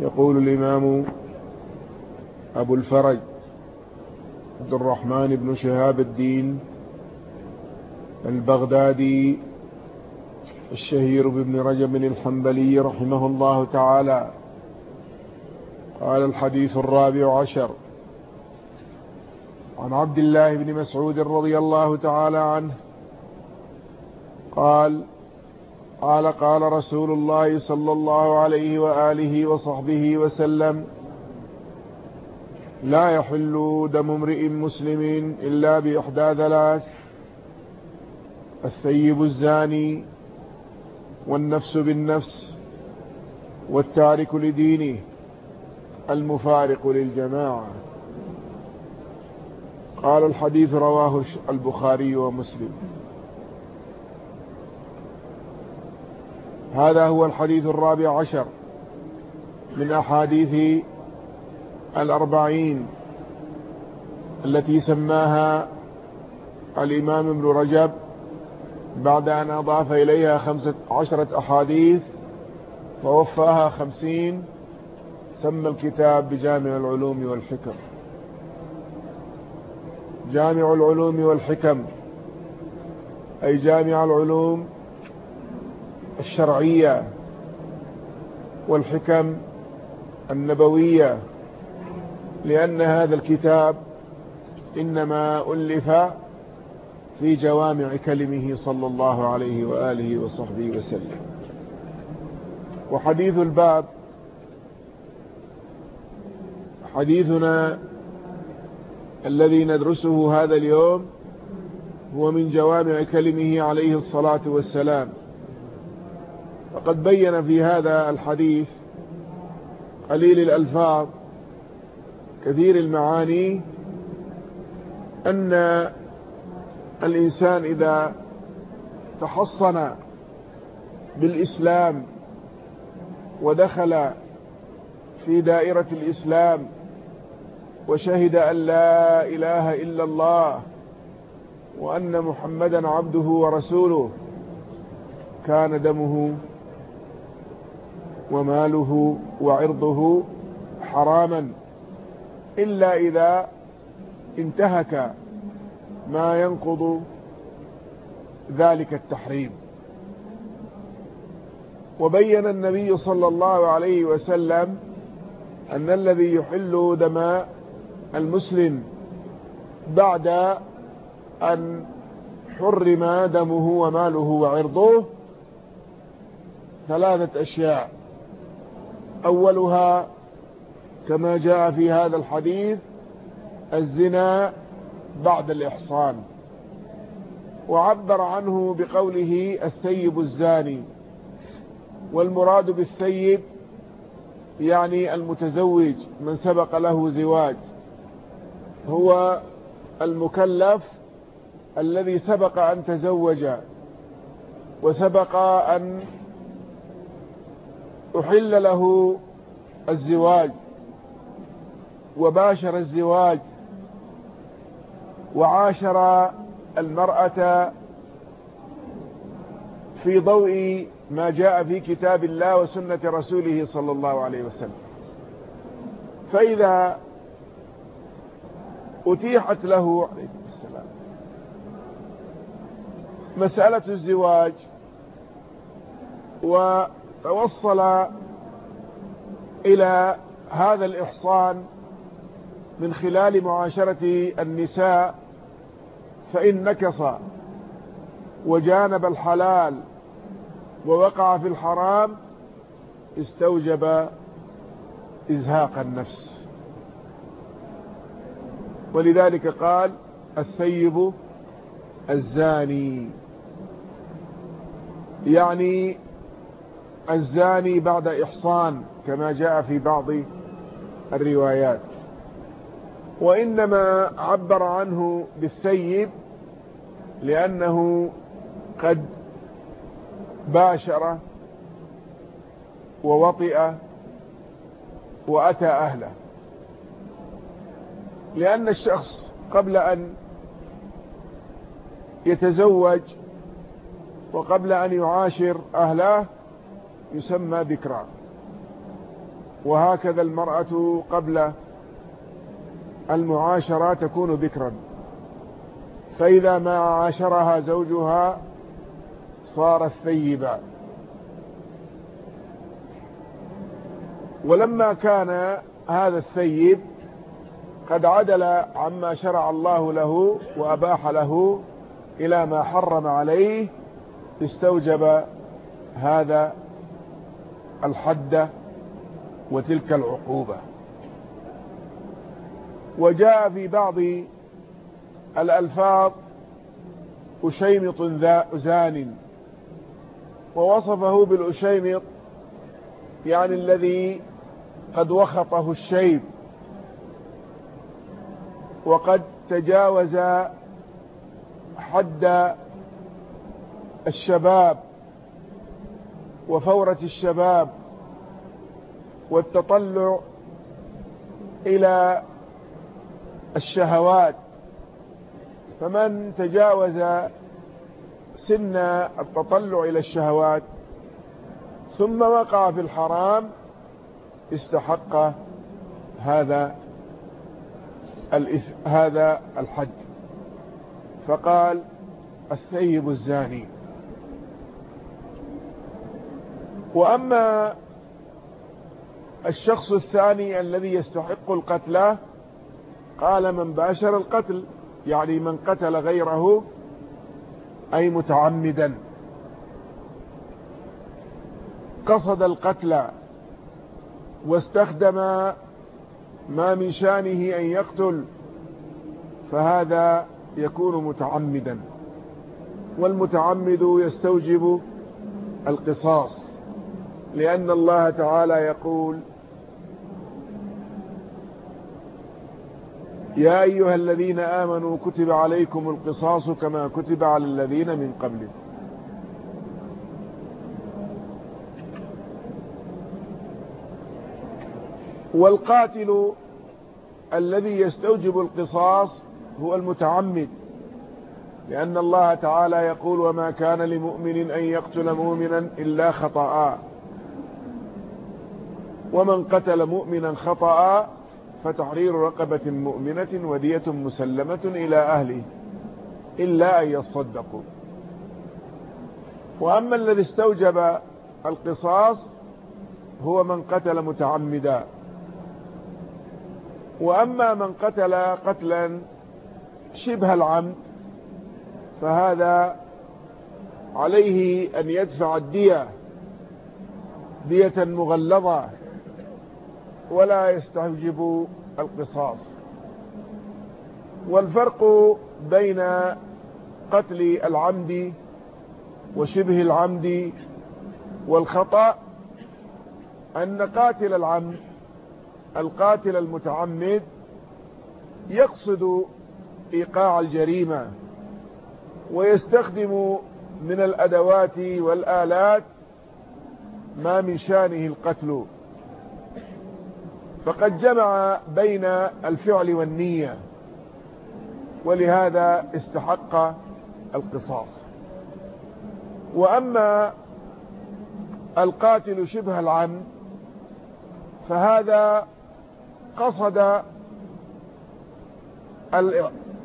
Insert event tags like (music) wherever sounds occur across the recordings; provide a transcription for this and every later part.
يقول الإمام أبو الفرج عبد الرحمن بن شهاب الدين البغدادي الشهير بابن رجب الحنبلي رحمه الله تعالى. قال الحديث الرابع عشر. عن عبد الله بن مسعود رضي الله تعالى عنه قال قال قال رسول الله صلى الله عليه وآله وصحبه وسلم لا يحل دم امرئ مسلم إلا بإحدى ثلاث الثيب الزاني والنفس بالنفس والتارك لدينه المفارق للجماعة. قال الحديث رواه البخاري ومسلم. هذا هو الحديث الرابع عشر من أحاديث الأربعين التي سماها الإمام ابن رجب بعد أن أضاف إليها خمسة عشرة أحاديث ووفاها خمسين سمى الكتاب بجامع العلوم والحكم. جامع العلوم والحكم أي جامع العلوم الشرعية والحكم النبوية لأن هذا الكتاب إنما ألف في جوامع كلمه صلى الله عليه وآله وصحبه وسلم. وحديث الباب حديثنا الذي ندرسه هذا اليوم هو من جوامع كلمه عليه الصلاة والسلام. فقد بين في هذا الحديث قليل الألفاظ كثير المعاني أن الإنسان إذا تحصن بالإسلام ودخل في دائرة الإسلام وشهد أن لا إله إلا الله وأن محمدا عبده ورسوله كان دمه وماله وعرضه حراما إلا إذا انتهك ما ينقض ذلك التحريم. وبين النبي صلى الله عليه وسلم أن الذي يحل دماء المسلم بعد أن حرم دمه وماله وعرضه ثلاثة أشياء. أولها كما جاء في هذا الحديث الزنا بعد الإحصان. وعبر عنه بقوله الثيب الزاني والمراد بالثيب يعني المتزوج من سبق له زواج. هو المكلف الذي سبق أن تزوج وسبق أن أحل له الزواج وباشر الزواج وعاشر المرأة في ضوء ما جاء في كتاب الله وسنة رسوله صلى الله عليه وسلم. فإذا أتيحت له عليكم السلام مسألة الزواج وتوصل إلى هذا الإحصان من خلال معاشرة النساء فإن نكص وجانب الحلال ووقع في الحرام استوجب إزهاق النفس. ولذلك قال الثيب الزاني. يعني الزاني بعد إحصان كما جاء في بعض الروايات. وإنما عبر عنه بالثيب لأنه قد باشر ووطئ وأتى أهله. لأن الشخص قبل أن يتزوج وقبل أن يعاشر أهله يسمى ذكرى وهكذا المرأة قبل المعاشرة تكون ذكرا. فإذا ما عاشرها زوجها صارت ثيبا ولما كان هذا الثيب قد عدل عما شرع الله له وأباح له إلى ما حرم عليه استوجب هذا الحد وتلك العقوبة. وجاء في بعض الألفاظ أشيمط زان ووصفه بالأشيمط يعني الذي قد وخطه الشيب وقد تجاوز حد الشباب. وفورة الشباب والتطلع إلى الشهوات فمن تجاوز سن التطلع إلى الشهوات ثم وقع في الحرام استحق هذا هذا الحد فقال الثيب الزاني. وأما الشخص الثاني الذي يستحق القتل قال من بأشر القتل يعني من قتل غيره أي متعمدا. قصد القتل واستخدم ما من شانه أن يقتل فهذا يكون متعمدا. والمتعمد يستوجب القصاص. لأن الله تعالى يقول يا أيها الذين آمنوا كتب عليكم القصاص كما كتب على الذين من قبلكم. والقاتل الذي يستوجب القصاص هو المتعمد لأن الله تعالى يقول وما كان لمؤمن أن يقتل مؤمنا إلا خطأ. ومن قتل مؤمنا خطأ فتحرير رقبة مؤمنة ودية مسلمة إلى أهله إلا أن يصدقوا. وأما الذي استوجب القصاص هو من قتل متعمدا. وأما من قتل قتلا شبه العمد فهذا عليه أن يدفع الدية دية مغلظة ولا يستوجب القصاص. والفرق بين قتل العمد وشبه العمد والخطأ أن قاتل العمد القاتل المتعمد يقصد إيقاع الجريمة ويستخدم من الأدوات والآلات ما من شانه القتل. فقد جمع بين الفعل والنية ولهذا استحق القصاص. وأما القاتل شبه العمد فهذا قصد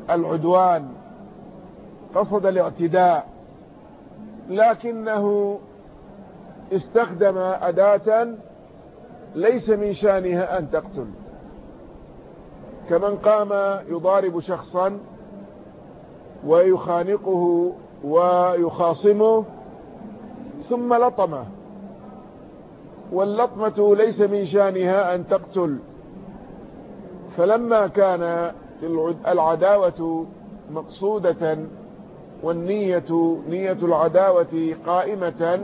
العدوان قصد الاعتداء لكنه استخدم أداة ليس من شانها أن تقتل. كمن قام يضارب شخصا ويخانقه ويخاصمه ثم لطمه واللطمة ليس من شانها أن تقتل. فلما كان العداوة مقصودة والنية نية العداوة قائمة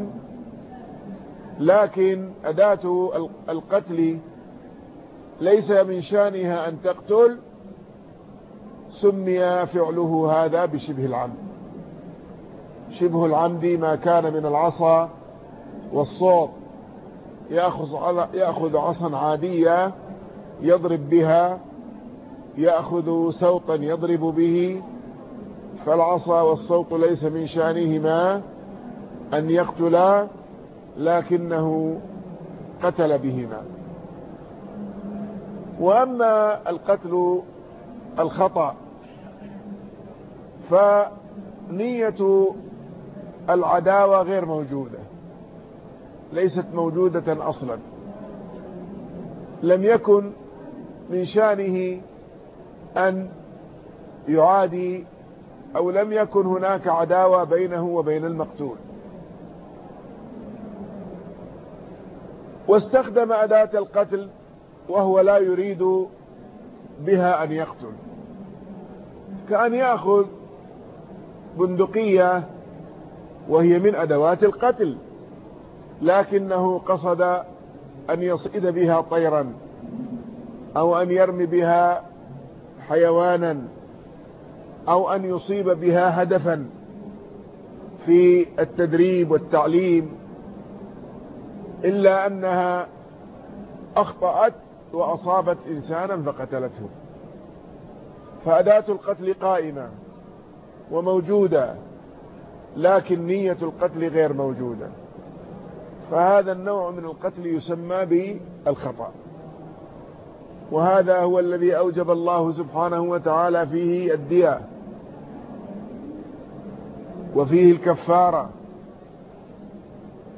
لكن أداة القتل ليس من شأنها أن تقتل سمي فعله هذا بشبه العمد. شبه العمد ما كان من العصا والصوت. يأخذ, يأخذ عصا عادية يضرب بها يأخذ سوطا يضرب به. فالعصا والصوت ليس من شأنهما أن يقتلا لكنه قتل بهما. وأما القتل الخطأ فنية العداوة غير موجودة ليست موجودة أصلا. لم يكن من شأنه أن يعادي أو لم يكن هناك عداوة بينه وبين المقتول. واستخدم أداة القتل وهو لا يريد بها أن يقتل. كأن يأخذ بندقية وهي من أدوات القتل لكنه قصد أن يصيد بها طيرا أو أن يرمي بها حيوانا أو أن يصيب بها هدفا في التدريب والتعليم إلا أنها أخطأت وأصابت إنسانا فقتلته. فأداة القتل قائمة وموجودة لكن نية القتل غير موجودة. فهذا النوع من القتل يسمى بالخطأ. وهذا هو الذي أوجب الله سبحانه وتعالى فيه الدية وفيه الكفارة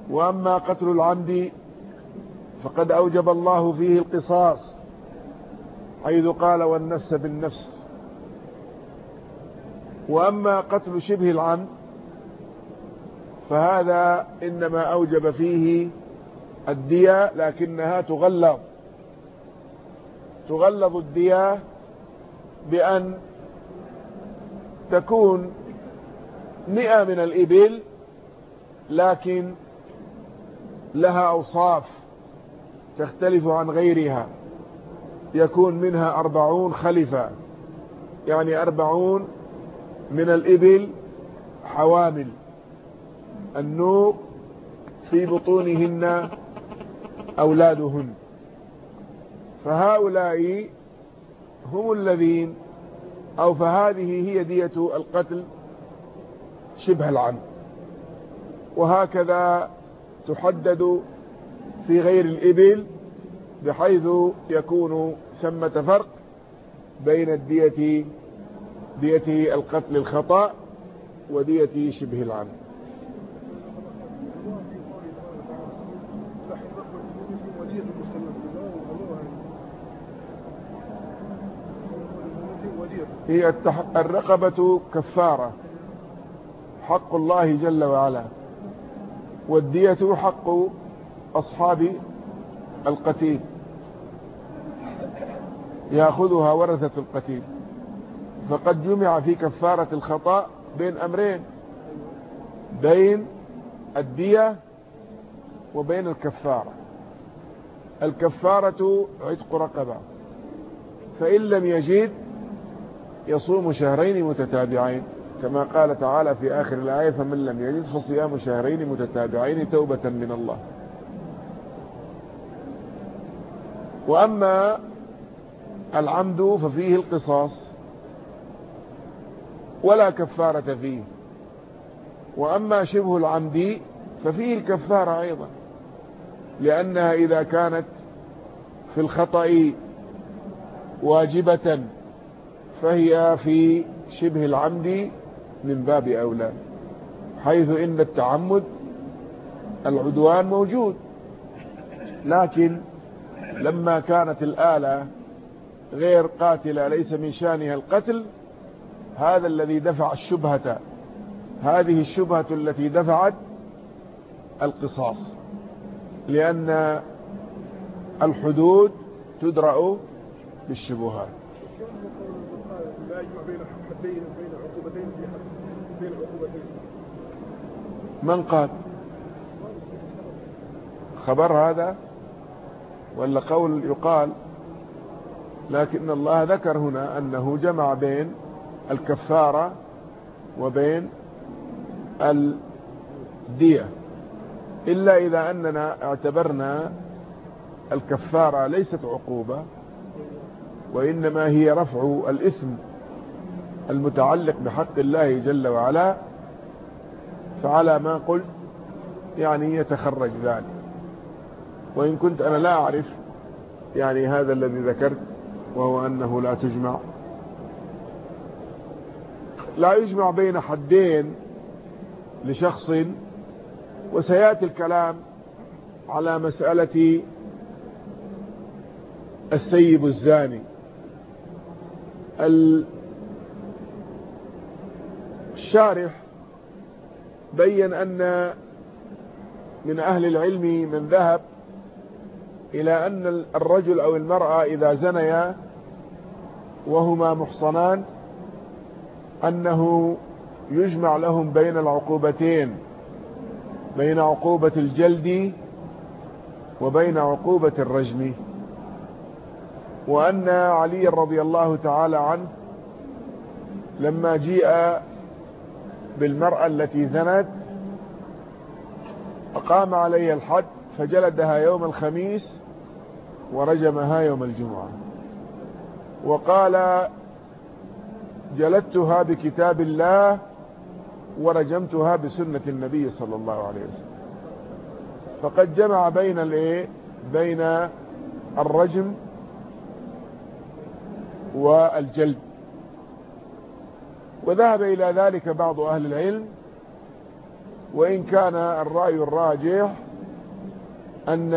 وأما قتل العمد فقد أوجب الله فيه القصاص حيث قال والنفس بالنفس. وأما قتل شبه العمد فهذا إنما أوجب فيه الدية لكنها تغلظ. تغلظ الدية بأن تكون مئة من الإبل لكن لها أوصاف تختلف عن غيرها. يكون منها أربعون خلفة يعني أربعون من الإبل حوامل. النوب في بطونهن أولادهن. فهؤلاء هم الذين أو فهذه هي دية القتل شبه العمد وهكذا تحدد في غير الإبل بحيث يكون ثمة فرق بين الدية دية القتل الخطأ ودية شبه العمد هي الرقبة كفارة حق الله جل وعلا. والدية حق أصحاب القتيل. يأخذها ورثة القتيل. فقد جمع في كفارة الخطأ بين أمرين بين الدية وبين الكفارة. الكفارة عتق رقبة. فإن لم يجد يصوم شهرين متتابعين. كما قال تعالى في آخر الآية فمن لم يجد فصيام شهرين متتابعين توبة من الله. وأما العمد ففيه القصاص ولا كفارة فيه. وأما شبه العمد ففيه الكفارة أيضا لأنها إذا كانت في الخطأ واجبة فهي في شبه العمد من باب أولى حيث إن التعمد العدوان موجود لكن لما كانت الآلة غير قاتلة ليس من شأنها القتل هذا الذي دفع الشبهة هذه الشبهة التي دفعت القصاص لأن الحدود تدرأ بالشبهات. لا يجمع بين حدين بين عقوبتين في حد بين عقوبتين. من قال؟ خبر هذا ولا قول يقال؟ لكن الله ذكر هنا أنه جمع بين الكفارة وبين الدية. إلا إذا أننا اعتبرنا الكفارة ليست عقوبة وإنما هي رفع الإثم. المتعلق بحق الله جل وعلا فعلى ما قلت يعني يتخرج ذلك. وإن كنت أنا لا أعرف يعني هذا الذي ذكرت وهو أنه لا تجمع. لا يجمع بين حدين لشخص وسيأتي الكلام على مسألة السيب الزاني. الشارح بين أن من أهل العلم من ذهب إلى أن الرجل أو المرأة إذا زنيا وهما محصنان أنه يجمع لهم بين العقوبتين بين عقوبة الجلد وبين عقوبة الرجم. وأن علي رضي الله تعالى عنه لما جيء بالمرأة التي زنت أقام عليها الحد فجلدها يوم الخميس ورجمها يوم الجمعة. وقال جلدتها بكتاب الله ورجمتها بسنة النبي صلى الله عليه وسلم. فقد جمع بين الإيه؟ بين الرجم والجلد. وذهب إلى ذلك بعض أهل العلم وإن كان الرأي الراجح أن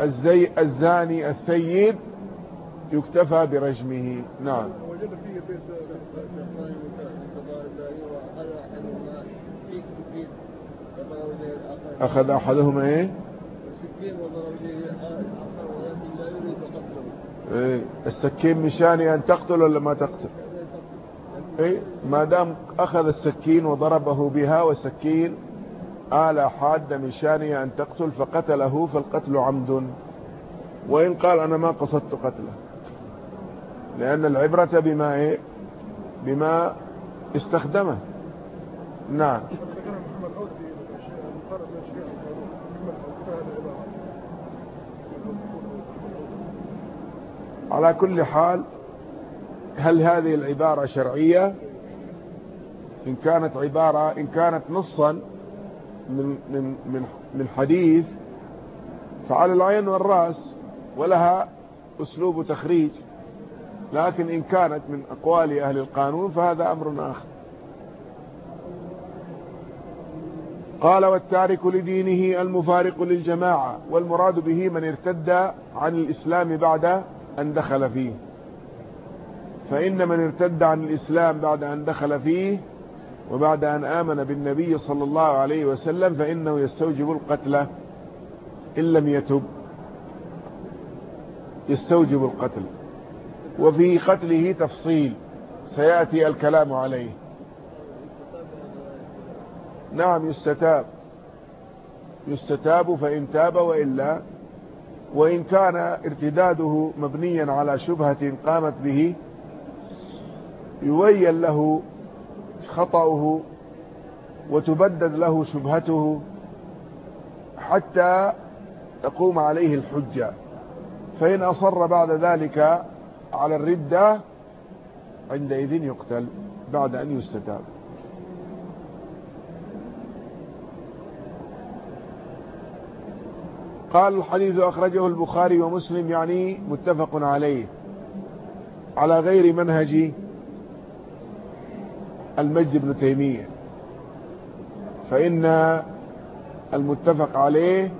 الزي الزاني الثيب يكتفى برجمه. نعم. أخذ أحدهما إيه؟ إيه السكين مشان أن تقتل ولا ما تقتل؟ إيه؟ ما دام أخذ السكين وضربه بها والسكين آلة حادة من شأنه أن تقتل فقتله فالقتل عمد. وإن قال أنا ما قصدت قتله. لأن العبرة بما إيه؟ بما استخدمه. نعم. على كل حال هل هذه العبارة شرعية؟ إن كانت عبارة إن كانت نصا من من من من حديث فعلى العين والرأس ولها أسلوب تخريج. لكن إن كانت من أقوال أهل القانون فهذا أمر آخر. قال والتارك لدينه المفارق للجماعة والمراد به من ارتد عن الإسلام بعد أن دخل فيه. فإن من ارتد عن الإسلام بعد أن دخل فيه وبعد أن آمن بالنبي صلى الله عليه وسلم فإنه يستوجب القتل إن لم يتب. يستوجب القتل. وفي قتله تفصيل. سيأتي الكلام عليه. نعم يستتاب. يستتاب فإن تاب وإلا. وإن كان ارتداده مبنيا على شبهة قامت به يبين له خطأه وتبدد له شبهته حتى تقوم عليه الحجة. فإن أصر بعد ذلك على الردة عندئذ يقتل بعد أن يستتاب. قال الحديث أخرجه البخاري ومسلم يعني متفق عليه. على غير منهج المجد بن تيمية. فإن المتفق عليه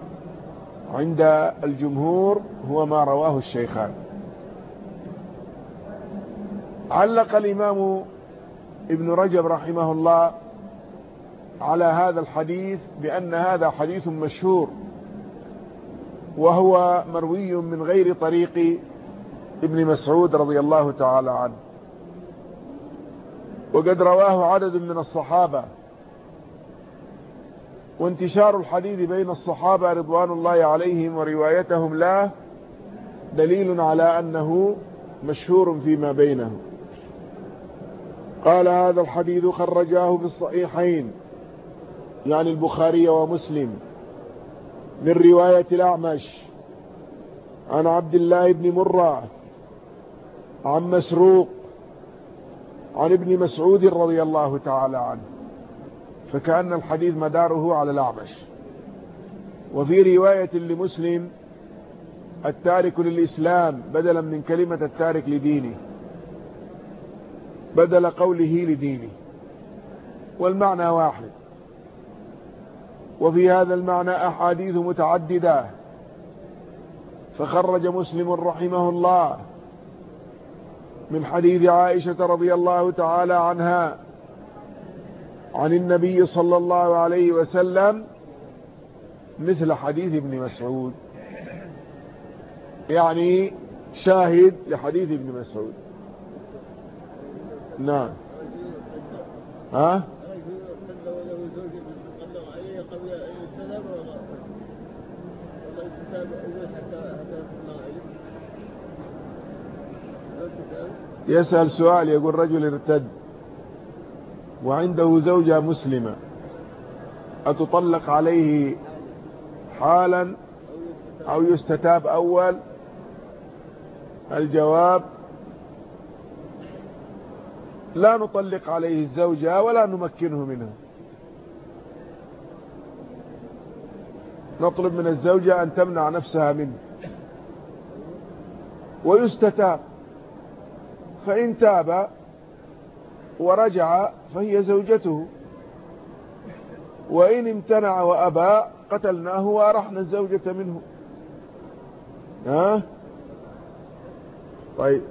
عند الجمهور هو ما رواه الشيخان. علق الإمام ابن رجب رحمه الله على هذا الحديث بأن هذا حديث مشهور وهو مروي من غير طريق ابن مسعود رضي الله تعالى عنه. وقد رواه عدد من الصحابة. وانتشار الحديث بين الصحابة رضوان الله عليهم وروايتهم له دليل على أنه مشهور فيما بينهم. قال هذا الحديث خرجاه في الصحيحين يعني البخاري ومسلم من رواية الأعمش. عن عبد الله بن مرة عن مسروق عن ابن مسعود رضي الله تعالى عنه فكأن الحديث مداره على الأعمش. وفي رواية لمسلم التارك للإسلام بدلا من كلمة التارك لدينه بدل قوله لدينه. والمعنى واحد. وفي هذا المعنى أحاديث متعددة. فخرج مسلم رحمه الله من حديث عائشة رضي الله تعالى عنها عن النبي صلى الله عليه وسلم مثل حديث ابن مسعود. يعني شاهد لحديث ابن مسعود. نعم. ها؟ يسأل سؤال يقول رجل ارتد وعنده زوجة مسلمة أتطلق عليه حالا أو يستتاب أول؟ الجواب لا نطلق عليه الزوجة ولا نمكنه منها. نطلب من الزوجة أن تمنع نفسها منه. ويستتاب. فإن تاب ورجع فهي زوجته. وإن امتنع وأبى قتلناه وأرحنا الزوجة منه. ها؟ طيب.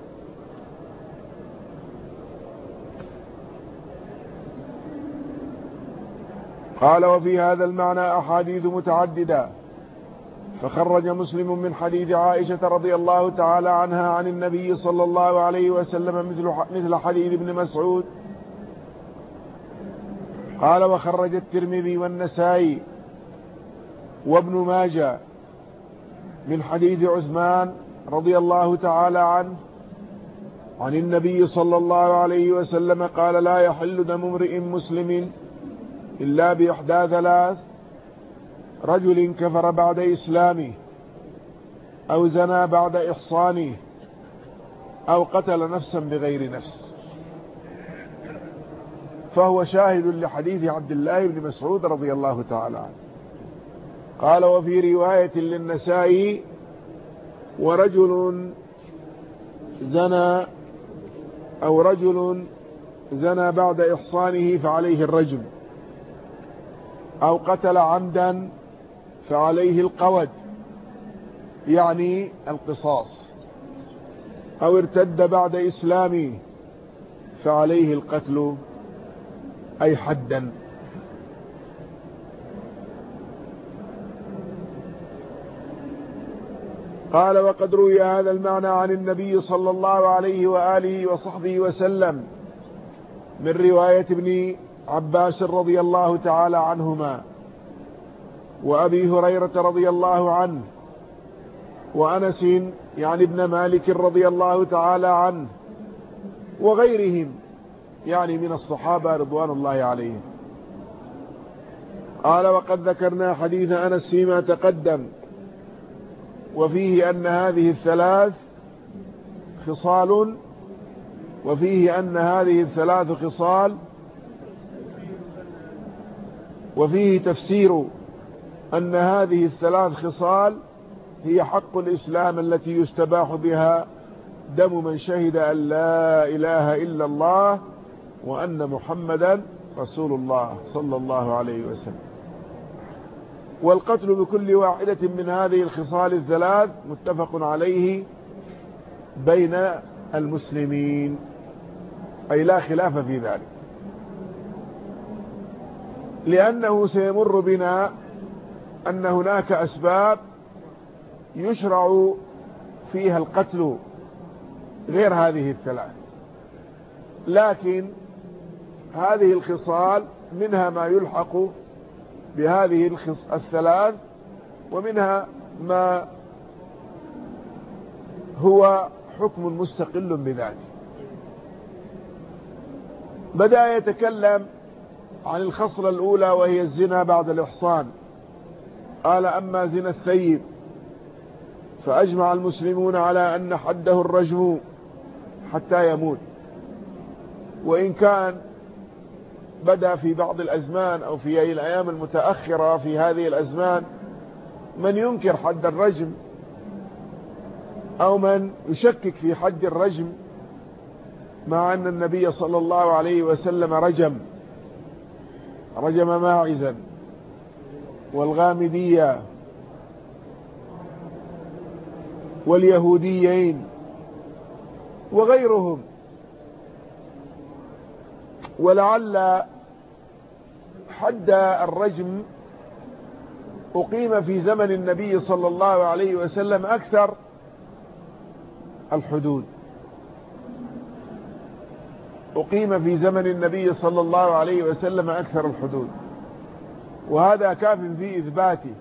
قال وفي هذا المعنى أحاديث متعددة. فخرج مسلم من حديث عائشة رضي الله تعالى عنها عن النبي صلى الله عليه وسلم مثل مثل حديث ابن مسعود. قال وخرج الترمذي والنسائي وابن ماجه من حديث عثمان رضي الله تعالى عنه عن النبي صلى الله عليه وسلم قال لا يحل دم امرئ مسلم إلا بإحدى ثلاث. رجل كفر بعد إسلامه أو زنى بعد إحصانه أو قتل نفسا بغير نفس. فهو شاهد لحديث عبد الله بن مسعود رضي الله تعالى عنه. قال وفي رواية للنسائي ورجل زنى أو رجل زنى بعد إحصانه فعليه الرجل أو قتل عمدا فعليه القود يعني القصاص أو ارتد بعد إسلامه فعليه القتل أي حدا. قال وقد روي هذا المعنى عن النبي صلى الله عليه وآله وصحبه وسلم من رواية ابن عباس رضي الله تعالى عنهما وأبي هريرة رضي الله عنه وأنس يعني ابن مالك رضي الله تعالى عنه وغيرهم يعني من الصحابة رضوان الله عليهم. قال وقد ذكرنا حديث أنس فيما تقدم وفيه أن هذه الثلاث خصال وفيه أن هذه الثلاث خصال وفيه تفسير أن هذه الثلاث خصال هي حق الإسلام التي يستباح بها دم من شهد أن لا إله إلا الله وأن محمدا رسول الله صلى الله عليه وسلم. والقتل بكل واحدة من هذه الخصال الثلاث متفق عليه بين المسلمين أي لا خلاف في ذلك. لأنه سيمر بنا أن هناك أسباب يشرع فيها القتل غير هذه الثلاث. لكن هذه الخصال منها ما يلحق بهذه الثلاث ومنها ما هو حكم مستقل بذاته. بدأ يتكلم عن الخصلة الأولى وهي الزنا بعد الإحصان. قال أما زنا الثيب فأجمع المسلمون على أن حده الرجم حتى يموت. وإن كان بدأ في بعض الأزمان أو في الأيام المتأخرة في هذه الأزمان من ينكر حد الرجم أو من يشكك في حد الرجم مع أن النبي صلى الله عليه وسلم رجم رجم ماعزا. والغامدية واليهوديين وغيرهم. ولعل حد الرجم أقيم في زمن النبي صلى الله عليه وسلم أكثر الحدود. أقيم في زمن النبي صلى الله عليه وسلم أكثر الحدود. وهذا كاف في إثباته.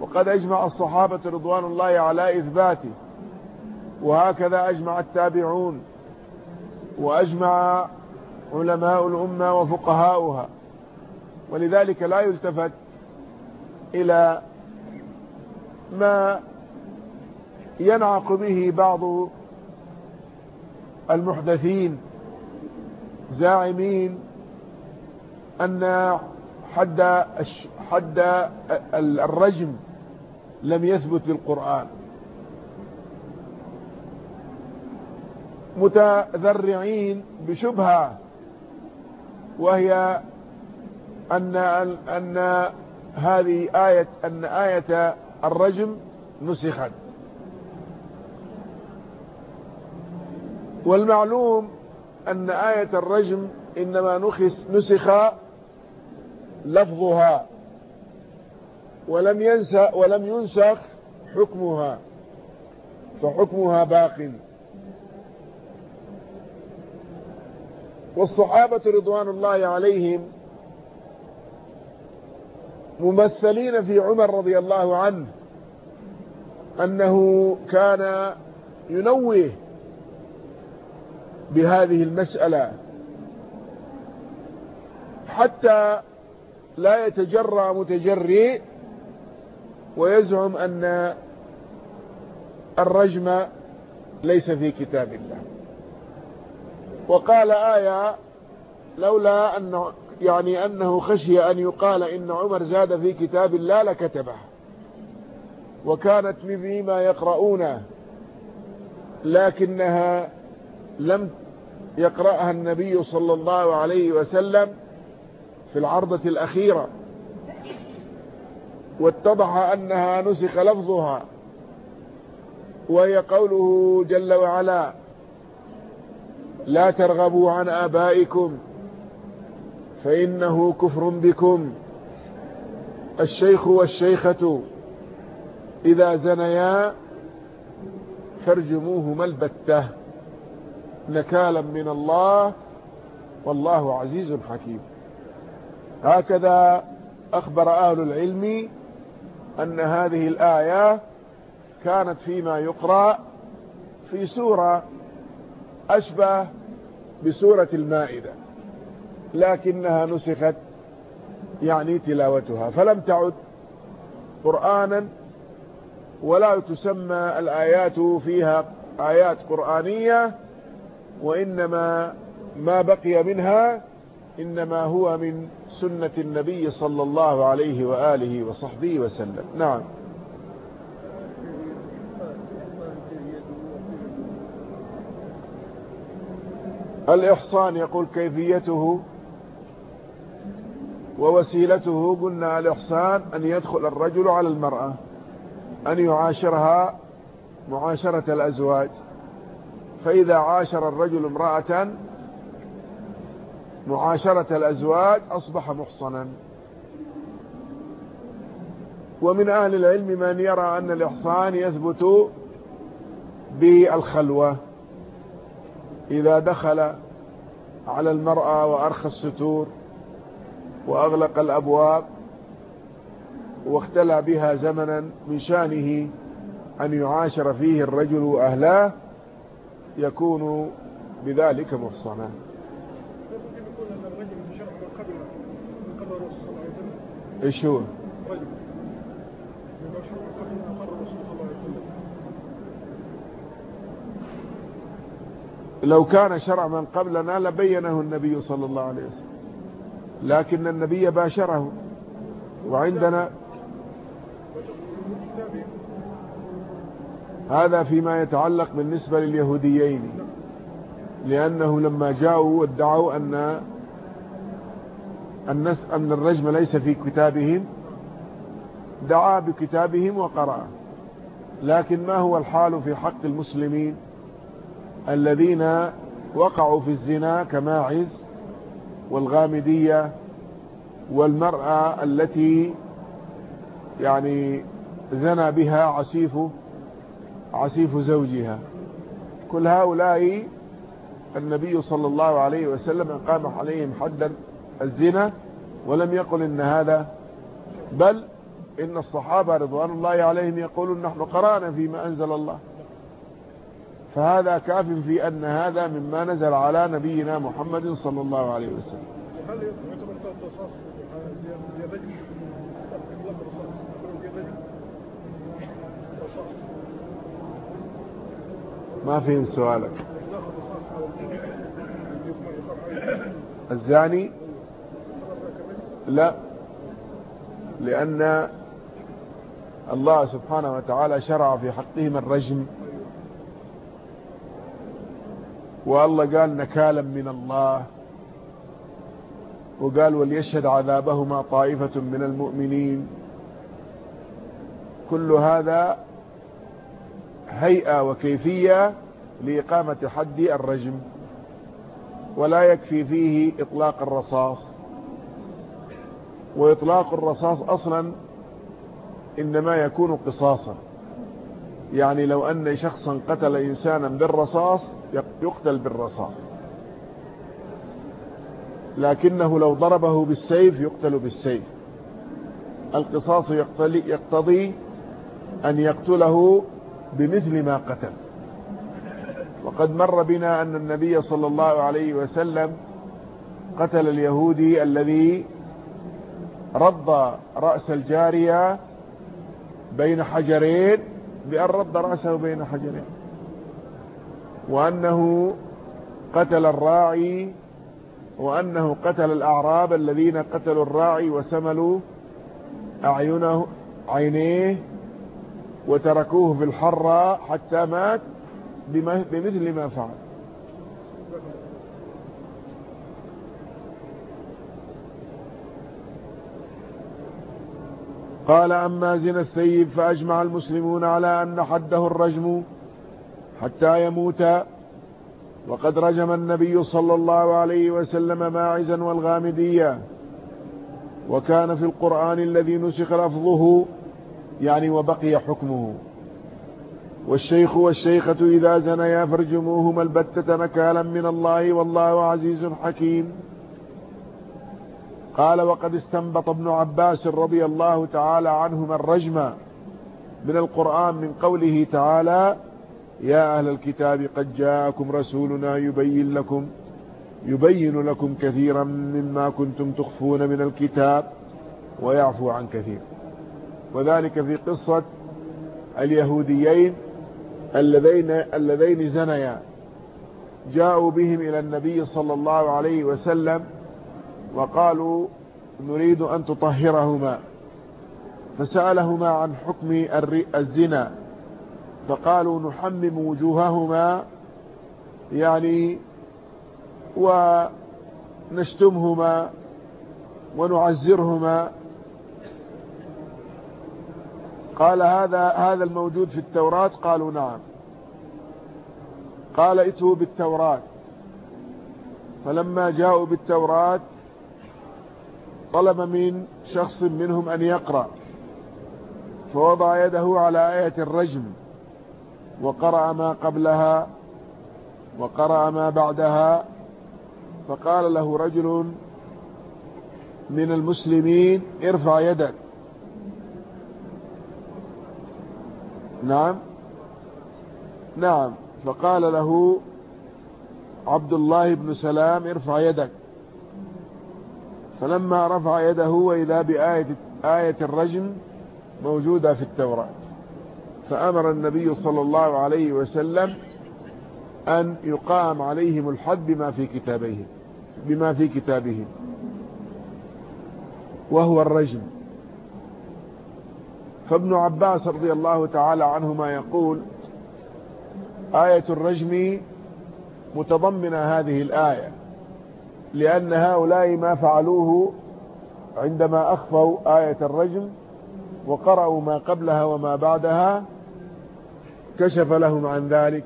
وقد أجمع الصحابة رضوان الله على إثباته. وهكذا أجمع التابعون. وأجمع علماء الأمة وفقهاؤها. ولذلك لا يلتفت إلى ما ينعق به بعض المحدثين زاعمين أن حد حد الرجم لم يثبت في القرآن متذرعين بشبهة وهي أن أن هذه آية أن آية الرجم نسخت. والمعلوم أن آية الرجم إنما نسخ لفظها ولم ينسى ولم ينسخ حكمها فحكمها باق. والصحابة رضوان الله عليهم ممثلين في عمر رضي الله عنه أنه كان ينوه بهذه المسألة حتى لا يتجرى متجري ويزعم أن الرجم ليس في كتاب الله. وقال آية لولا أن يعني أنه خشي أن يقال إن عمر زاد في كتاب الله لكتبه وكانت مما يقرؤونه لكنها لم يقرأها النبي صلى الله عليه وسلم في العرضة الأخيرة. واتضح أنها نسخ لفظها. وهي قوله جل وعلا لا ترغبوا عن آبائكم فإنه كفر بكم. الشيخ والشيخة إذا زنيا فارجموهما البتة. نكالا من الله والله عزيز حكيم. هكذا أخبر أهل العلم أن هذه الآية كانت فيما يقرأ في سورة أشبه بسورة المائدة لكنها نسخت يعني تلاوتها فلم تعد قرآنا ولا تسمى الآيات فيها آيات قرآنية وإنما ما بقي منها إنما هو من سنة النبي صلى الله عليه وآله وصحبه وسلم. نعم. الإحصان يقول كيفيته ووسيلته قلنا الإحصان أن يدخل الرجل على المرأة أن يعاشرها معاشرة الأزواج. فإذا عاشر الرجل امرأة معاشرة الأزواج أصبح محصنا. ومن أهل العلم من يرى أن الإحصان يثبت بالخلوة. إذا دخل على المرأة وأرخى الستور وأغلق الأبواب واختلى بها زمنا من شأنه أن يعاشر فيه الرجل أهلاه يكون بذلك محصنا. إيش هو لو كان شرع من قبلنا لبينه النبي صلى الله عليه وسلم. لكن النبي باشره. وعندنا هذا فيما يتعلق بالنسبة لليهوديين. لأنه لما جاءوا وادعوا أن أن الرجم ليس في كتابهم دعا بكتابهم وقرأ. لكن ما هو الحال في حق المسلمين الذين وقعوا في الزنا كماعز والغامدية والمرأة التي يعني زنى بها عسيف عسيف زوجها. كل هؤلاء النبي صلى الله عليه وسلم أقام عليهم حدا الزنا ولم يقل إن هذا بل إن الصحابة رضوان الله عليهم يقولون نحن قرأنا فيما أنزل الله. فهذا كاف في أن هذا مما نزل على نبينا محمد صلى الله عليه وسلم. ما فهم سؤالك. الزاني لا. لأن الله سبحانه وتعالى شرع في حقهم الرجم. والله قال نكالا من الله. وقال وليشهد عذابهما طائفة من المؤمنين. كل هذا هيئة وكيفية لإقامة حد الرجم. ولا يكفي فيه إطلاق الرصاص. وإطلاق الرصاص أصلا إنما يكون قصاصا. يعني لو أن شخصا قتل إنسانا بالرصاص يقتل بالرصاص. لكنه لو ضربه بالسيف يقتل بالسيف. القصاص يقتضي أن يقتله بمثل ما قتل. وقد مر بنا أن النبي صلى الله عليه وسلم قتل اليهودي الذي رد رأس الجارية بين حجرين بأن رد رأسه بين حجرين. وأنه قتل الراعي وأنه قتل الأعراب الذين قتلوا الراعي وسملوا أعينه عينيه وتركوه في الحرة حتى مات بمثل ما فعل. قال أما زنا الثيب فأجمع المسلمون على أن حده الرجم حتى يموت. وقد رجم النبي صلى الله عليه وسلم ماعزا والغامدية. وكان في القرآن الذي نسخ لفظه يعني وبقي حكمه. والشيخ والشيخة إذا زنيا فرجموهما البتة نكالا من الله والله عزيز حكيم. قال وقد استنبط ابن عباس رضي الله تعالى عنهما الرجم من القرآن من قوله تعالى يا أهل الكتاب قد جاءكم رسولنا يبين لكم يبين لكم كثيرا مما كنتم تخفون من الكتاب ويعفو عن كثير. وذلك في قصة اليهوديين اللذين, اللذين زنيا. جاءوا بهم إلى النبي صلى الله عليه وسلم وقالوا نريد أن تطهرهما. فسألهما عن حكم الزنا. فقالوا نحمم وجوههما يعني ونشتمهما ونعزرهما. قال هذا هذا الموجود في التوراة؟ قالوا نعم. قال اتوا بالتوراة. فلما جاءوا بالتوراة طلب من شخص منهم أن يقرأ فوضع يده على آية الرجم وقرأ ما قبلها وقرأ ما بعدها فقال له رجل من المسلمين ارفع يدك. نعم؟ نعم. فقال له عبد الله بن سلام ارفع يدك. فلما رفع يده وإذا بآية آية الرجم موجودة في التوراة. فأمر النبي صلى الله عليه وسلم أن يقام عليهم الحد بما في كتابهم بما في كتابهم وهو الرجم. فابن عباس رضي الله تعالى عنهما يقول آية الرجم متضمنة هذه الآية. لأن هؤلاء ما فعلوه عندما أخفوا آية الرجم وقرأوا ما قبلها وما بعدها كشف لهم عن ذلك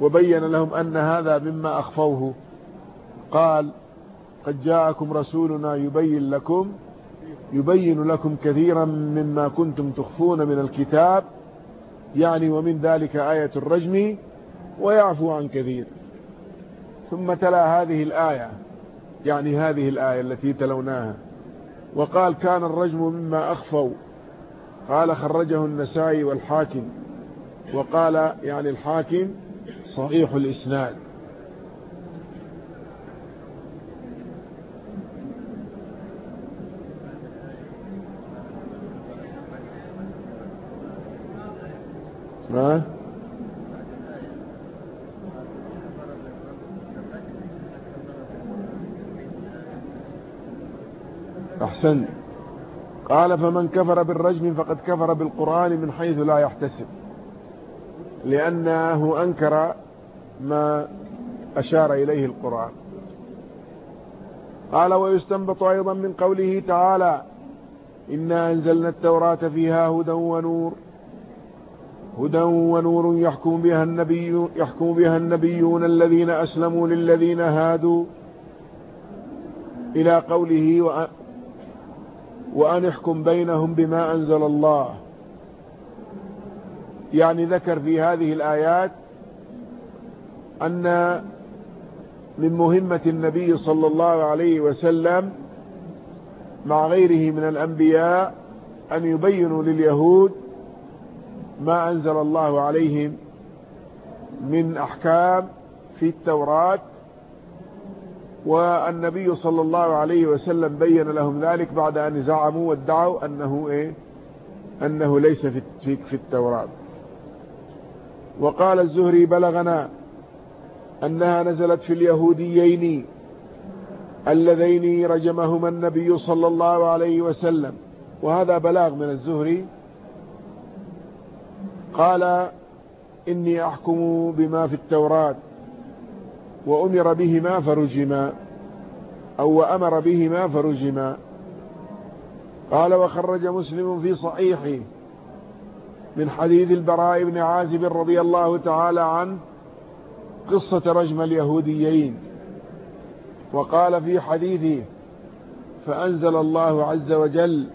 وبين لهم أن هذا مما أخفوه. قال قد جاءكم رسولنا يبين لكم يبين لكم كثيرا مما كنتم تخفون من الكتاب يعني ومن ذلك آية الرجم ويعفو عن كثير. ثم تلا هذه الآية يعني هذه الآية التي تلوناها. وقال كان الرجم مما أخفوا. قال خرجه النسائي والحاكم. وقال يعني الحاكم صحيح الإسناد. ما أحسن. قال فمن كفر بالرجم فقد كفر بالقرآن من حيث لا يحتسب. لأنه أنكر ما أشار إليه القرآن. قال ويستنبط أيضا من قوله تعالى إنا أنزلنا التوراة فيها هدى ونور. هدى ونور يحكم بها النبي يحكم بها النبيون الذين أسلموا للذين هادوا إلى قوله وأن احكم بينهم بما أنزل الله. يعني ذكر في هذه الآيات أن من مهمة النبي صلى الله عليه وسلم مع غيره من الأنبياء أن يبينوا لليهود ما أنزل الله عليهم من أحكام في التوراة والنبي صلى الله عليه وسلم بين لهم ذلك بعد أن زعموا وادعوا أنه, إيه؟ أنه ليس في, في التوراة. وقال الزهري بلغنا أنها نزلت في اليهوديين اللذين رجمهما النبي صلى الله عليه وسلم. وهذا بلاغ من الزهري. قال إني أحكم بما في التوراة. وأمر بهما فرجما أو وأمر بهما فرجما. قال وخرج مسلم في صحيحه من حديث البراء بن عازب رضي الله تعالى عنه قصة رجم اليهوديين. وقال في حديثه فأنزل الله عز وجل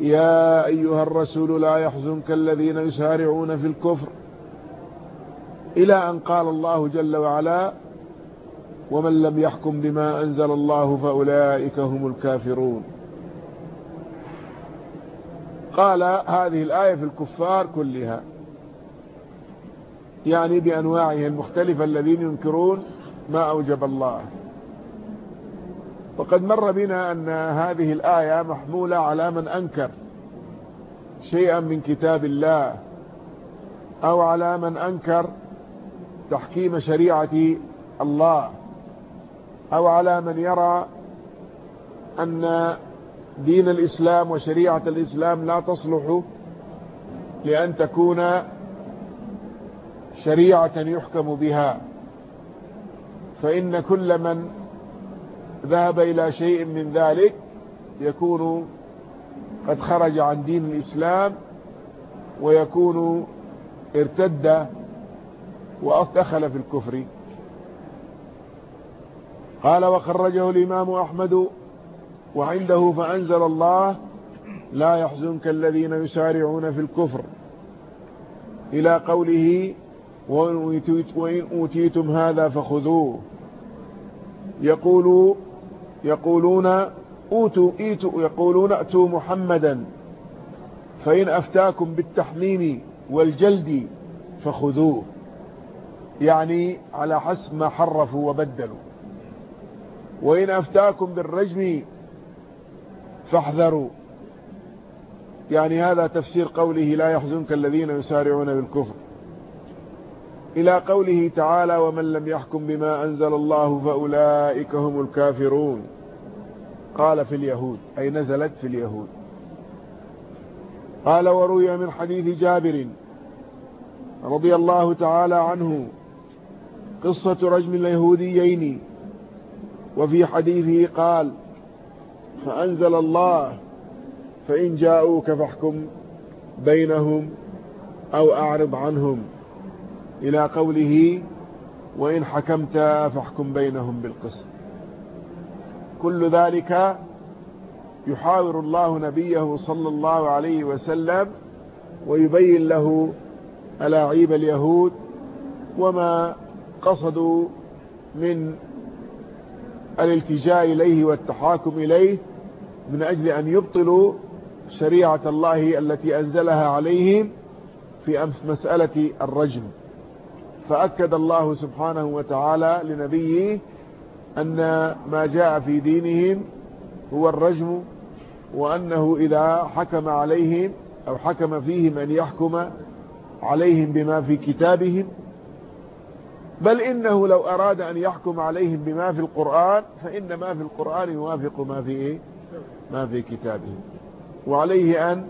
يا أيها الرسول لا يحزنك الذين يسارعون في الكفر. إلى أن قال الله جل وعلا ومن لم يحكم بما أنزل الله فأولئك هم الكافرون. قال هذه الآية في الكفار كلها يعني بأنواعه المختلفة الذين ينكرون ما أوجب الله. وقد مر بنا أن هذه الآية محمولة على من أنكر شيئا من كتاب الله أو على من أنكر تحكيم شريعة الله. أو على من يرى أن دين الإسلام وشريعة الإسلام لا تصلح لأن تكون شريعة يحكم بها. فإن كل من ذهب إلى شيء من ذلك يكون قد خرج عن دين الإسلام ويكون ارتد وأدخل في الكفر. قال وخرجه الإمام أحمد وعنده فأنزل الله لا يحزنك الذين يسارعون في الكفر. إلى قوله وإن أوتيتم هذا فخذوه. يقول يقولون أوتوا إيتوا يقولون أتوا محمدا. فإن أفتاكم بالتحميم والجلد فخذوه. يعني على حسب ما حرفوا وبدلوا. وإن أفتاكم بالرجم فاحذروا. يعني هذا تفسير قوله لا يحزنك الذين يسارعون بالكفر. إلى قوله تعالى ومن لم يحكم بما أنزل الله فأولئك هم الكافرون. قال في اليهود أي نزلت في اليهود. قال وروي من حديث جابر رضي الله تعالى عنه قصة رجم اليهوديين وفي حديثه قال فأنزل الله فإن جاءوك فاحكم بينهم أو أعرض عنهم. إلى قوله وإن حكمت فاحكم بينهم بالقسط. كل ذلك يحاور الله نبيه صلى الله عليه وسلم ويبين له ألاعيب اليهود وما قصدوا من الالتجاء إليه والتحاكم إليه من أجل أن يبطلوا شريعة الله التي أنزلها عليهم في مسألة الرجم. فأكد الله سبحانه وتعالى لنبيه أن ما جاء في دينهم هو الرجم وأنه إذا حكم عليهم أو حكم فيهم أن يحكم عليهم بما في كتابهم بل إنه لو أراد أن يحكم عليهم بما في القرآن فإن ما في القرآن يوافق ما في إيه؟ ما في كتابهم وعليه أن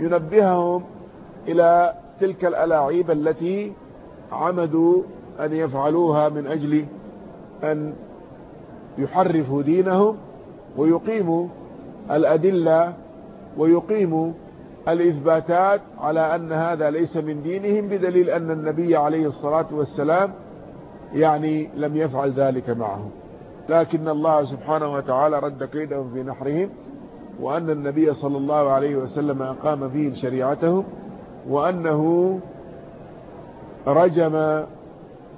ينبههم إلى تلك الألاعيب التي عمدوا أن يفعلوها من أجل أن يحرفوا دينهم ويقيموا الأدلة ويقيموا الإثباتات على أن هذا ليس من دينهم بدليل أن النبي عليه الصلاة والسلام يعني لم يفعل ذلك معهم. لكن الله سبحانه وتعالى رد كيدهم في نحرهم وأن النبي صلى الله عليه وسلم أقام فيهم شريعتهم وأنه رجم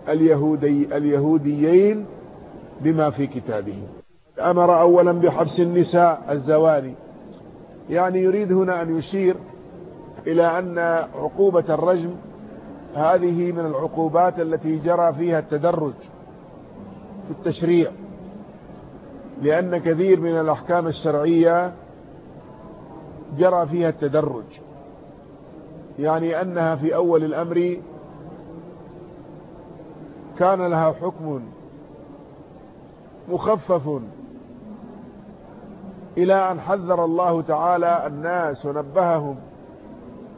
اليهودي اليهوديين بما في كتابه أمر أولا بحبس النساء الزواني. يعني يريد هنا أن يشير إلى أن عقوبة الرجم هذه من العقوبات التي جرى فيها التدرج في التشريع لأن كثير من الأحكام الشرعية جرى فيها التدرج يعني أنها في أول الأمر كان لها حكم مخفف إلى أن حذر الله تعالى الناس ونبههم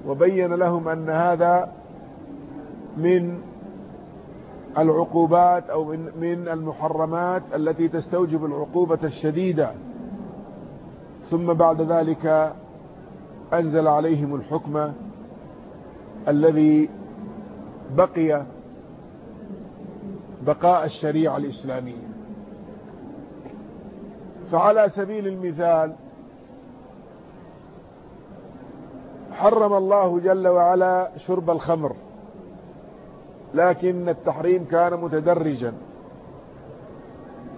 وبين لهم أن هذا من العقوبات أو من, المحرمات التي تستوجب العقوبة الشديدة. ثم بعد ذلك أنزل عليهم الحكم الذي بقي بقاء الشريعة الإسلامية. فعلى سبيل المثال حرم الله جل وعلا شرب الخمر. لكن التحريم كان متدرجا.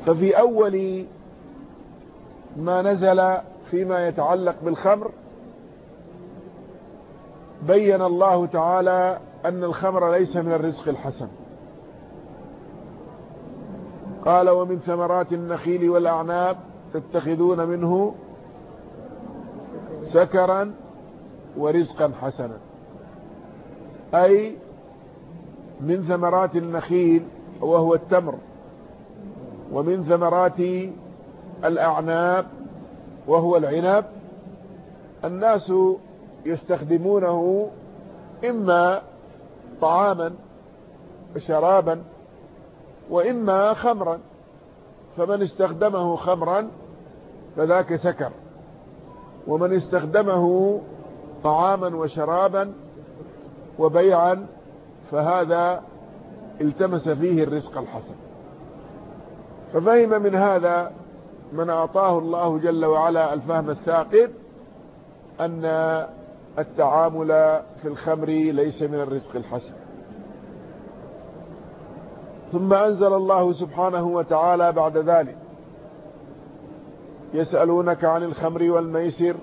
ففي أول ما نزل فيما يتعلق بالخمر بين الله تعالى أن الخمر ليس من الرزق الحسن. قال ومن ثمرات النخيل والأعناب تتخذون منه سكرا ورزقا حسنا. أي من ثمرات النخيل وهو التمر ومن ثمرات الأعناب وهو العنب. الناس يستخدمونه إما طعاما وشرابا وإما خمرا. فمن استخدمه خمرا فذاك سكر ومن استخدمه طعاما وشرابا وبيعا فهذا التمس فيه الرزق الحسن. ففهم من هذا من أعطاه الله جل وعلا الفهم الثاقب أن التعامل في الخمر ليس من الرزق الحسن. ثم أنزل الله سبحانه وتعالى بعد ذلك يسألونك عن الخمر والميسر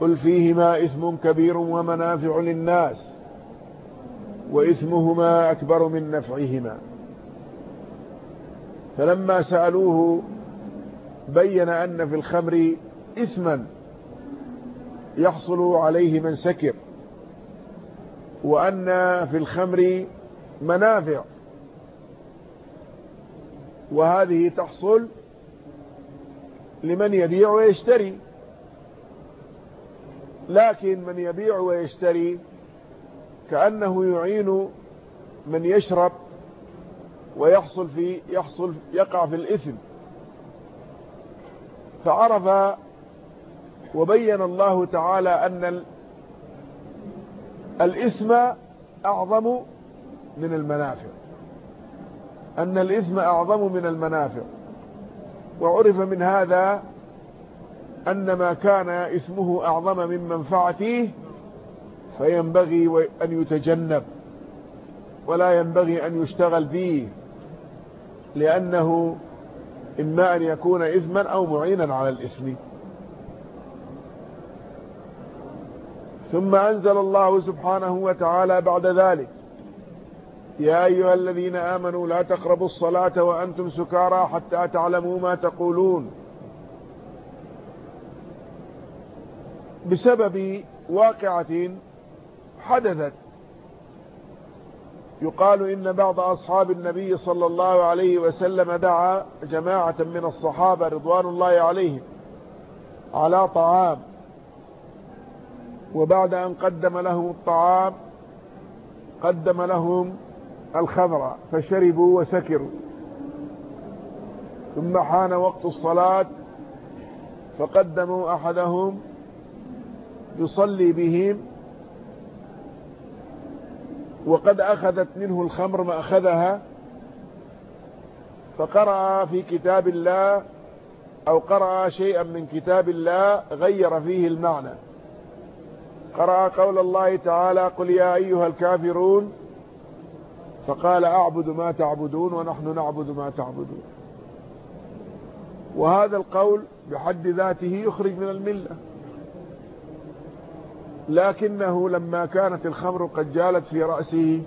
قل فيهما إثم كبير ومنافع للناس. وإثمهما أكبر من نفعهما. فلما سألوه بين أن في الخمر إثما يحصل عليه من سكر وأن في الخمر منافع وهذه تحصل لمن يبيع ويشتري. لكن من يبيع ويشتري كأنه يعين من يشرب ويحصل في يحصل يقع في الإثم. فعرف وبين الله تعالى أن الإثم أعظم من المنافع. أن الإثم أعظم من المنافع. وعرف من هذا أن ما كان إثمه أعظم من منفعته فينبغي أن يتجنب ولا ينبغي أن يشتغل به لأنه إما أن يكون إثما أو معينا على الإثم. ثم أنزل الله سبحانه وتعالى بعد ذلك يا أيها الذين آمنوا لا تقربوا الصلاة وأنتم سكارى حتى تعلموا ما تقولون. بسبب واقعة حدثت. يقال إن بعض أصحاب النبي صلى الله عليه وسلم دعا جماعة من الصحابة رضوان الله عليهم على طعام. وبعد أن قدم لهم الطعام قدم لهم الخمر فشربوا وسكروا. ثم حان وقت الصلاة فقدموا أحدهم يصلي بهم وقد أخذت منه الخمر ما أخذها فقرأ في كتاب الله أو قرأ شيئا من كتاب الله غير فيه المعنى. قرأ قول الله تعالى قل يا أيها الكافرون فقال أعبد ما تعبدون ونحن نعبد ما تعبدون. وهذا القول بحد ذاته يخرج من الملة. لكنه لما كانت الخمر قد جالت في رأسه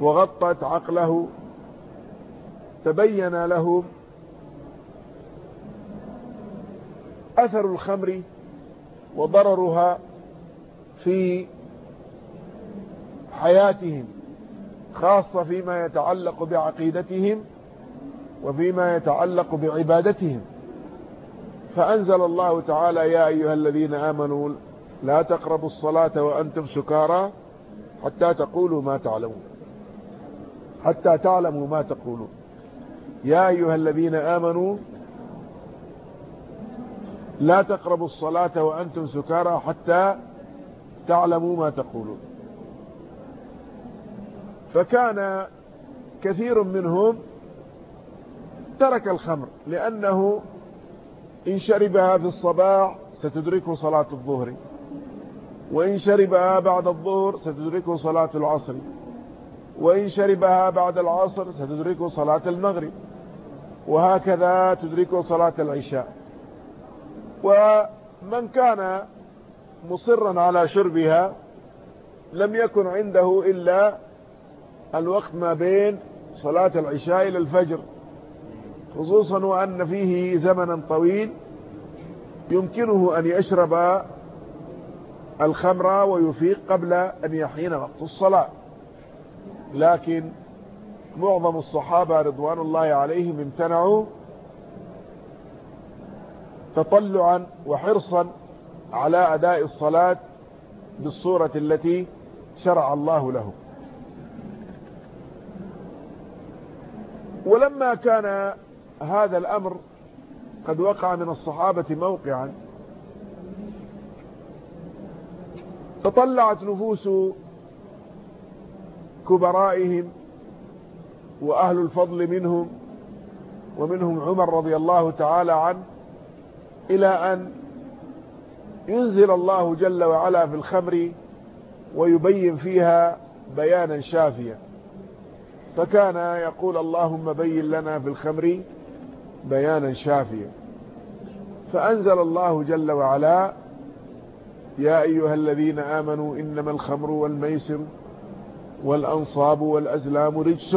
وغطت عقله تبين له أثر الخمر وضررها في حياتهم خاصة فيما يتعلق بعقيدتهم وفيما يتعلق بعبادتهم. فأنزل الله تعالى يا أيها الذين آمنوا لا تقربوا الصلاة وأنتم سكارى حتى تقولوا ما تعلمون. حتى تعلموا ما تقولون. يا أيها الذين آمنوا لا تقربوا الصلاة وأنتم سكارى حتى تعلموا ما تقولون. فكان كثير منهم ترك الخمر لأنه إن شربها في الصباح ستدركه صلاة الظهر. وإن شربها بعد الظهر ستدركه صلاة العصر. وإن شربها بعد العصر ستدركه صلاة المغرب. وهكذا تدركه صلاة العشاء. ومن كان مصرا على شربها لم يكن عنده إلا الوقت ما بين صلاة العشاء إلى الفجر. خصوصا وأن فيه زمنا طويل يمكنه أن يشرب الخمر ويفيق قبل أن يحين وقت الصلاة. لكن معظم الصحابة رضوان الله عليهم امتنعوا تطلعا وحرصا على أداء الصلاة بالصورة التي شرع الله له ولما كان هذا الأمر قد وقع من الصحابة موقعا تطلعت نفوس كبرائهم وأهل الفضل منهم ومنهم عمر رضي الله تعالى عنه إلى أن ينزل الله جل وعلا في الخمر ويبين فيها بيانا شافيا. فكان يقول اللهم بين لنا في الخمر بيانا شافيا. فأنزل الله جل وعلا يا أيها الذين آمنوا إنما الخمر والميسر والأنصاب والأزلام رجس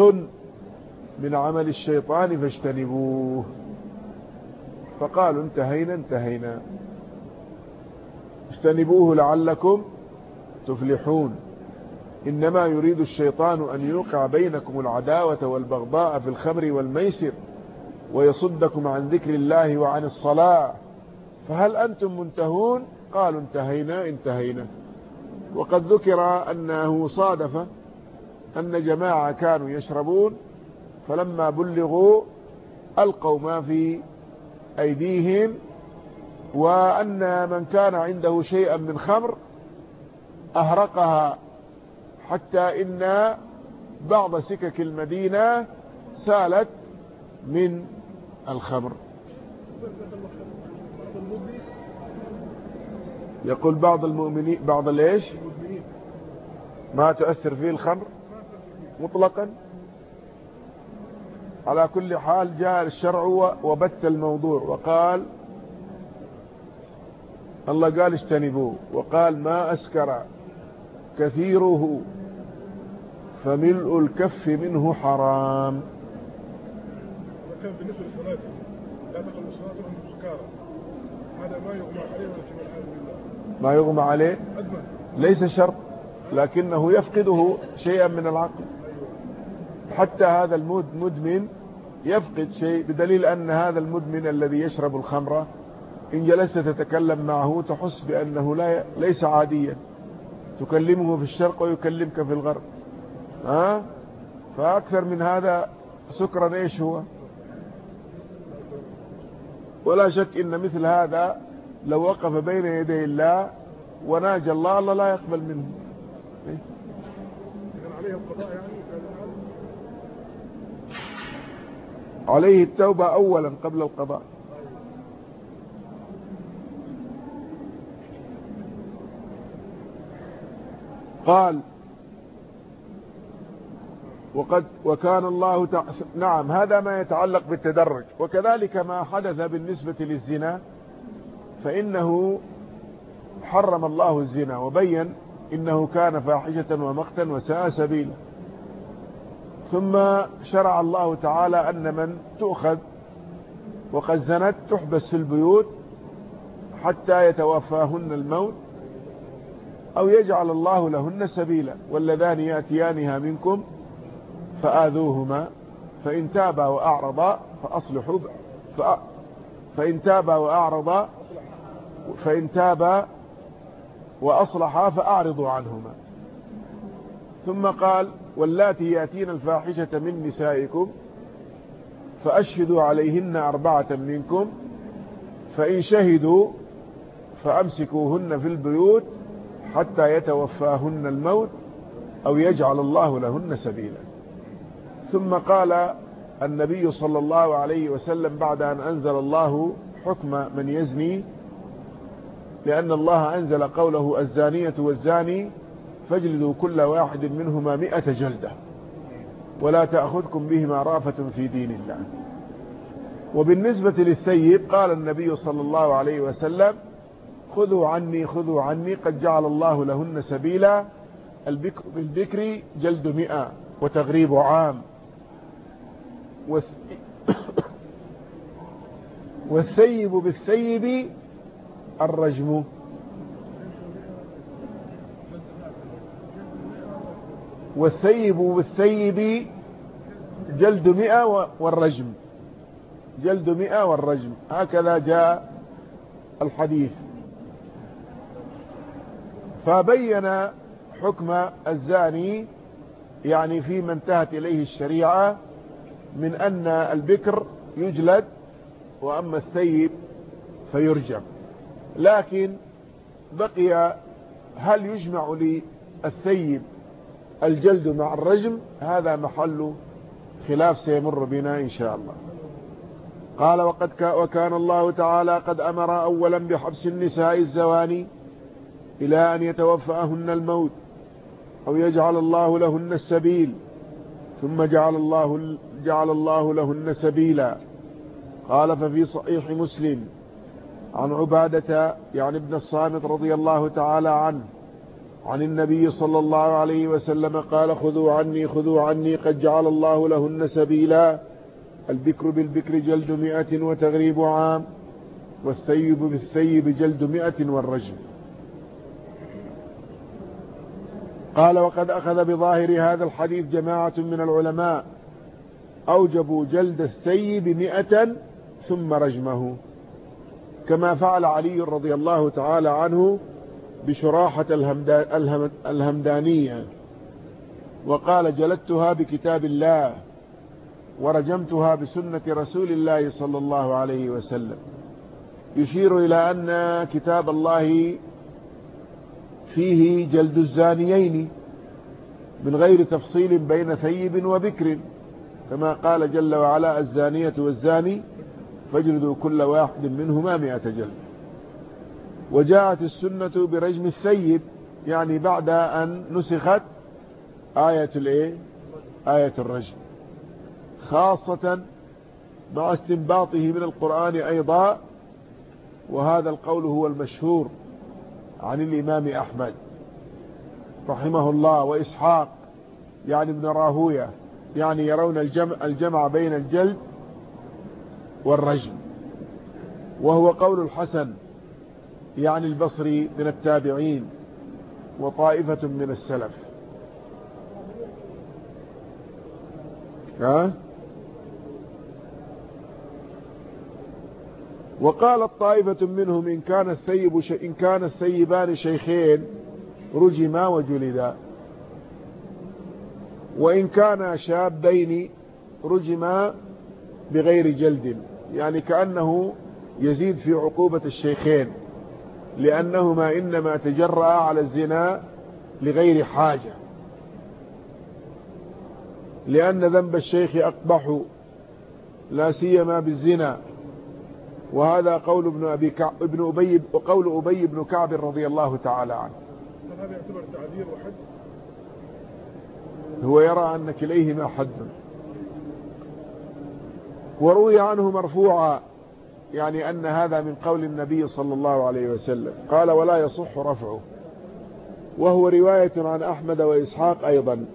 من عمل الشيطان فاجتنبوه. فقالوا انتهينا انتهينا. اجتنبوه لعلكم تفلحون. إنما يريد الشيطان أن يوقع بينكم العداوة والبغضاء في الخمر والميسر ويصدكم عن ذكر الله وعن الصلاة. فهل أنتم منتهون؟ قالوا انتهينا انتهينا. وقد ذكر أنه صادف أن جماعة كانوا يشربون فلما بلغوا ألقوا ما في أيديهم وأن من كان عنده شيئا من خمر أهرقها. حتى إن بعض سكك المدينة سالت من الخمر. يقول بعض المؤمنين بعض ليش؟ ما تؤثر فيه الخمر مطلقا. على كل حال جاء الشرع وبت الموضوع وقال الله قال اجتنبوه وقال ما أسكر كثيره فملء الكف منه حرام. كان بالنسبة للصلاة لا تقل الصلاة وهم سكارى هذا ما يغمى عليه ما يغمى عليه ليس شرط لكنه يفقده شيئا من العقل. حتى هذا المدمن يفقد شيء بدليل أن هذا المدمن الذي يشرب الخمرة إن جلست تتكلم معه تحس بأنه لا ليس عاديا. تكلمه في الشرق ويكلمك في الغرب. ها؟ فأكثر من هذا سكرا إيش هو؟ ولا شك إن مثل هذا لو وقف بين يدي الله وناجى الله الله لا يقبل منه؟ عليه التوبة اولا قبل القضاء قال وقد وكان الله. نعم هذا ما يتعلق بالتدرج وكذلك ما حدث بالنسبة للزنا فإنه حرم الله الزنا وبين إنه كان فاحشة ومقتا وساء سبيلا. ثم شرع الله تعالى أن من تؤخذ وقد زنت تحبس في البيوت حتى يتوفاهن الموت أو يجعل الله لهن سبيلا. واللذان يأتيانها منكم فآذوهما فإن تابا وأعرضا فأصلحوا فإن تابا وأعرضا فإن تابا وأصلحا فأعرضوا عنهما. ثم قال واللاتي يأتين الفاحشة من نسائكم فأشهدوا عليهن أربعة منكم فإن شهدوا فأمسكوهن في البيوت حتى يتوفاهن الموت أو يجعل الله لهن سبيلا. ثم قال النبي صلى الله عليه وسلم بعد أن أنزل الله حكم من يزني لأن الله أنزل قوله الزانية والزاني فاجلدوا كل واحد منهما مئة جلدة ولا تأخذكم بهما رأفة في دين الله. وبالنسبة للثيب قال النبي صلى الله عليه وسلم خذوا عني خذوا عني قد جعل الله لهن سبيلا. البكر بالبكر جلد مئة وتغريب عام. (coughs) والثيب بالثيب الرجم. والثيب بالثيب جلد مئة والرجم. جلد مئة والرجم. هكذا جاء الحديث. فبين حكم الزاني يعني فيما انتهت إليه الشريعة من أن البكر يجلد وأما الثيب فيرجم. لكن بقي هل يجمع للثيب الجلد مع الرجم؟ هذا محل خلاف سيمر بنا إن شاء الله. قال وقد وكان الله تعالى قد أمر أولا بحبس النساء الزواني إلى أن يتوفاهن الموت أو يجعل الله لهن السبيل ثم جعل الله جعل الله لهن سبيلا. قال ففي صحيح مسلم عن عبادة يعني ابن الصامت رضي الله تعالى عنه عن النبي صلى الله عليه وسلم قال خذوا عني خذوا عني قد جعل الله لهن سبيلا. البكر بالبكر جلد مئة وتغريب عام والثيب بالثيب جلد مئة والرجم. قال وقد أخذ بظاهر هذا الحديث جماعة من العلماء أوجبوا جلد الثيب مئة ثم رجمه. كما فعل علي رضي الله تعالى عنه بشراحة الهمدانية. وقال جلدتها بكتاب الله ورجمتها بسنة رسول الله صلى الله عليه وسلم. يشير إلى أن كتاب الله فيه جلد الزانيين من غير تفصيل بين ثيب وبكر كما قال جل وعلا الزانية والزاني فاجلدوا كل واحد منهما مئة جلد. وجاءت السنة برجم الثيب يعني بعد أن نسخت آية الإيه؟ آية الرجم. خاصة مع استنباطه من القرآن أيضا وهذا القول هو المشهور عن الإمام أحمد رحمه الله وإسحاق يعني ابن راهوية يعني يرون الجمع, الجمع بين الجلد والرجم. وهو قول الحسن يعني البصري من التابعين وطائفة من السلف. ها؟ وقالت طائفة منهم إن كان الثيب ش... إن كان الثيبان شيخين رجما وجلدا. وإن كان شابين رجما بغير جلد. يعني كأنه يزيد في عقوبة الشيخين لأنهما إنما تجرأ على الزنا لغير حاجة. لأن ذنب الشيخ أقبح لا سيما بالزنا. وهذا قول ابن أبي كعب ابن أبي وقول أبي بن كعب رضي الله تعالى عنه. هذا يعتبر تعذير وحد؟ هو يرى أن كليهما حد. وروي عنه مرفوعا يعني أن هذا من قول النبي صلى الله عليه وسلم. قال ولا يصح رفعه. وهو رواية عن أحمد وإسحاق أيضا.